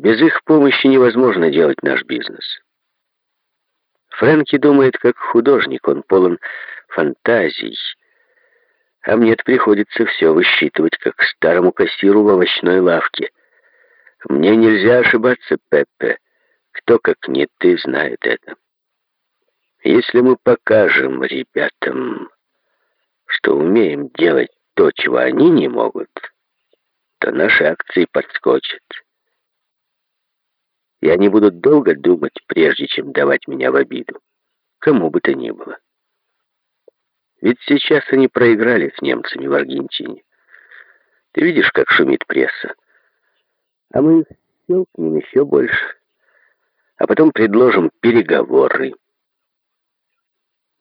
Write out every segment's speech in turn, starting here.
Без их помощи невозможно делать наш бизнес. Фрэнки думает как художник, он полон фантазий. А мне приходится все высчитывать, как старому кассиру в овощной лавке. Мне нельзя ошибаться, Пеппе. Кто, как не ты, знает это. Если мы покажем ребятам, что умеем делать то, чего они не могут, то наши акции подскочат. И они будут долго думать, прежде чем давать меня в обиду. Кому бы то ни было. Ведь сейчас они проиграли с немцами в Аргентине. Ты видишь, как шумит пресса. А мы их щелкнем еще больше. А потом предложим переговоры.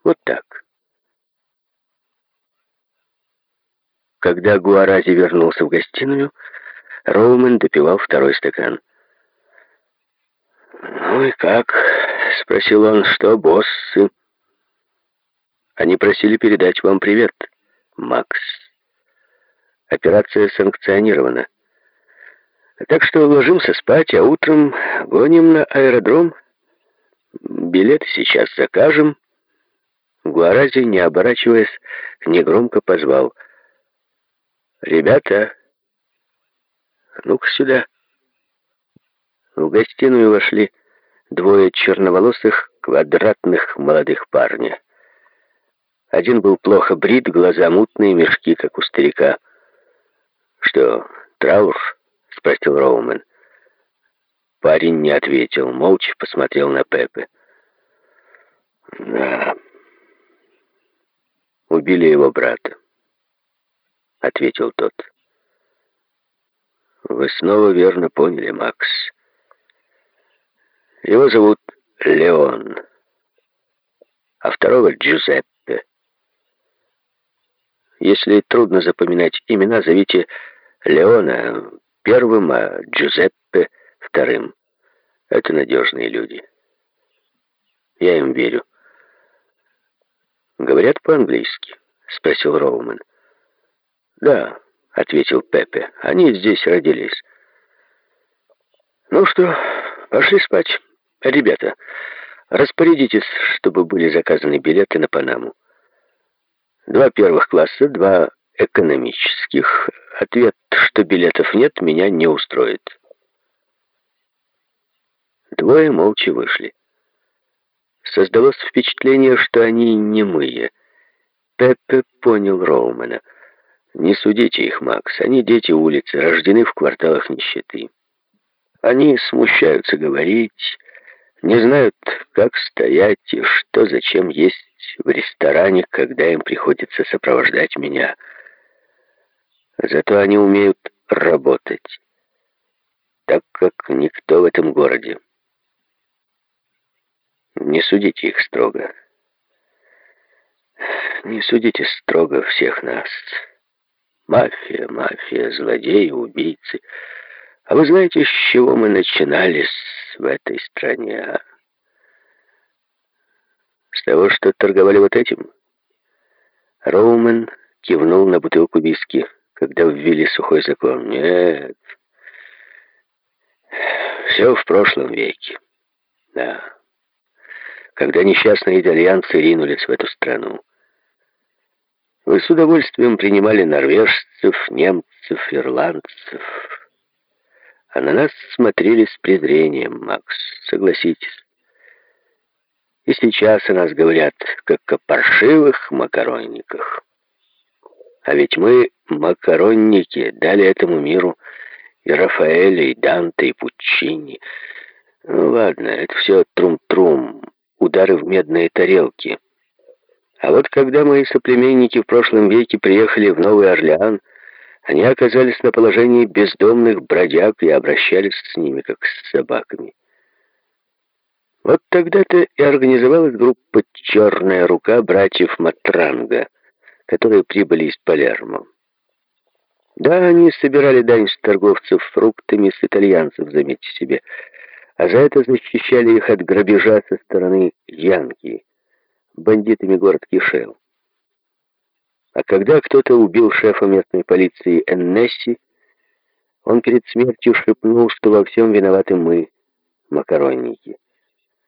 Вот так. Когда Гуарази вернулся в гостиную, Роумен допивал второй стакан. «Ну и как?» — спросил он. «Что, боссы?» «Они просили передать вам привет, Макс. Операция санкционирована. Так что ложимся спать, а утром гоним на аэродром. Билеты сейчас закажем». Гуарази, не оборачиваясь, негромко позвал. «Ребята, ну-ка сюда». В гостиную вошли двое черноволосых, квадратных молодых парня. Один был плохо брит, глаза мутные, мешки, как у старика. «Что, траур?» — спросил Роумен. Парень не ответил, молча посмотрел на Пепе. «Да, убили его брата», — ответил тот. «Вы снова верно поняли, Макс». Его зовут Леон, а второго Джузеппе. Если трудно запоминать имена, зовите Леона первым, а Джузеппе вторым. Это надежные люди. Я им верю. «Говорят по-английски?» — спросил Роуман. «Да», — ответил Пепе. «Они здесь родились». «Ну что, пошли спать». «Ребята, распорядитесь, чтобы были заказаны билеты на Панаму. Два первых класса, два экономических. Ответ, что билетов нет, меня не устроит». Двое молча вышли. Создалось впечатление, что они немые. Пеппе понял Роумана. «Не судите их, Макс, они дети улицы, рождены в кварталах нищеты. Они смущаются говорить, не знают, как стоять и что зачем есть в ресторане, когда им приходится сопровождать меня. Зато они умеют работать, так как никто в этом городе. Не судите их строго. Не судите строго всех нас. Мафия, мафия, злодеи, убийцы — а вы знаете, с чего мы начинали в этой стране, а? С того, что торговали вот этим? Роумен кивнул на бутылку виски, когда ввели сухой закон. Нет. Все в прошлом веке. Да. Когда несчастные итальянцы ринулись в эту страну. Вы с удовольствием принимали норвежцев, немцев, ирландцев, а на нас смотрели с презрением, Макс, согласитесь. И сейчас о нас говорят, как о паршивых макаронниках. А ведь мы, макаронники, дали этому миру и Рафаэля, и Данте, и Пуччини. Ну ладно, это все трум-трум, удары в медные тарелки. А вот когда мои соплеменники в прошлом веке приехали в Новый Орлеан, они оказались на положении бездомных бродяг и обращались с ними, как с собаками. Вот тогда-то и организовалась группа «Черная рука» братьев Матранга, которые прибыли из Палермо. Да, они собирали дань с торговцев фруктами, с итальянцев, заметьте себе, а за это защищали их от грабежа со стороны Янки, бандитами город кишел. А когда кто-то убил шефа местной полиции Эннесси, Он перед смертью шепнул, что во всем виноваты мы, макаронники.